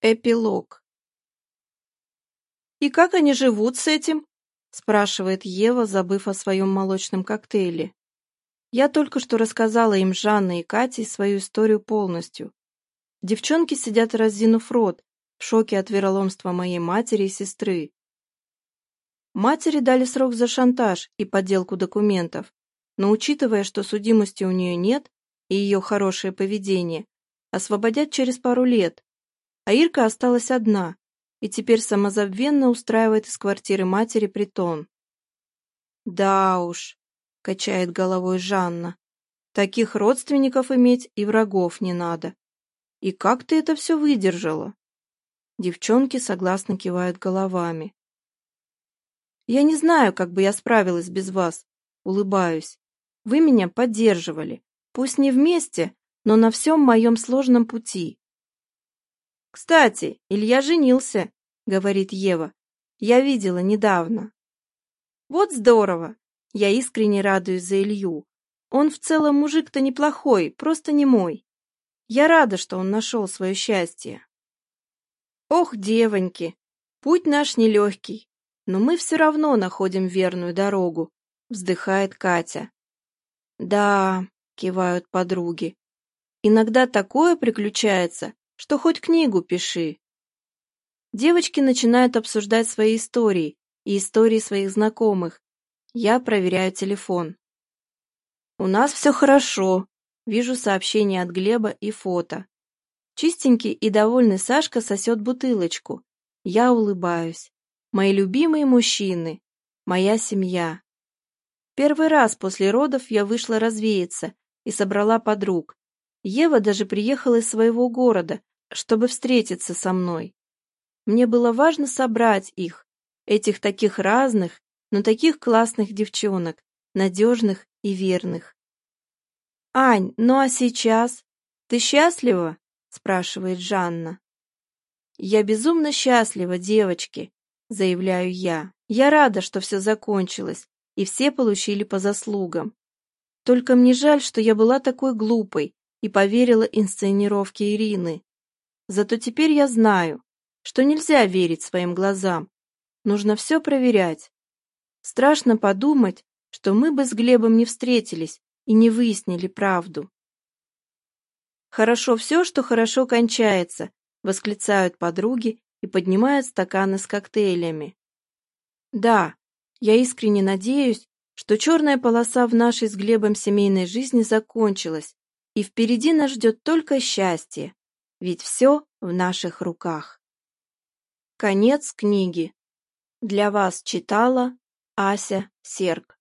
Эпилог. «И как они живут с этим?» — спрашивает Ева, забыв о своем молочном коктейле. Я только что рассказала им Жанне и Кате свою историю полностью. Девчонки сидят, разинув рот, в шоке от вероломства моей матери и сестры. Матери дали срок за шантаж и подделку документов, но учитывая, что судимости у нее нет и ее хорошее поведение, освободят через пару лет, а Ирка осталась одна и теперь самозабвенно устраивает из квартиры матери притон. «Да уж», — качает головой Жанна, — «таких родственников иметь и врагов не надо. И как ты это все выдержала?» Девчонки согласно кивают головами. «Я не знаю, как бы я справилась без вас», — улыбаюсь. «Вы меня поддерживали. Пусть не вместе, но на всем моем сложном пути. Кстати, Илья женился, говорит Ева. Я видела недавно. Вот здорово. Я искренне радуюсь за Илью. Он в целом мужик-то неплохой, просто не мой. Я рада, что он нашел свое счастье. Ох, девоньки, путь наш нелегкий, но мы все равно находим верную дорогу, вздыхает Катя. Да, кивают подруги. Иногда такое приключается, что хоть книгу пиши. Девочки начинают обсуждать свои истории и истории своих знакомых. Я проверяю телефон. «У нас все хорошо», — вижу сообщение от Глеба и фото. Чистенький и довольный Сашка сосет бутылочку. Я улыбаюсь. Мои любимые мужчины. Моя семья. Первый раз после родов я вышла развеяться и собрала подруг. Ева даже приехала из своего города, чтобы встретиться со мной. Мне было важно собрать их, этих таких разных, но таких классных девчонок, надежных и верных. «Ань, ну а сейчас? Ты счастлива?» — спрашивает Жанна. «Я безумно счастлива, девочки», — заявляю я. «Я рада, что все закончилось, и все получили по заслугам. Только мне жаль, что я была такой глупой и поверила инсценировке Ирины. Зато теперь я знаю, что нельзя верить своим глазам. Нужно все проверять. Страшно подумать, что мы бы с Глебом не встретились и не выяснили правду. «Хорошо все, что хорошо кончается», — восклицают подруги и поднимают стаканы с коктейлями. «Да, я искренне надеюсь, что черная полоса в нашей с Глебом семейной жизни закончилась, и впереди нас ждет только счастье ведь все в наших руках. Конец книги. Для вас читала Ася Серг.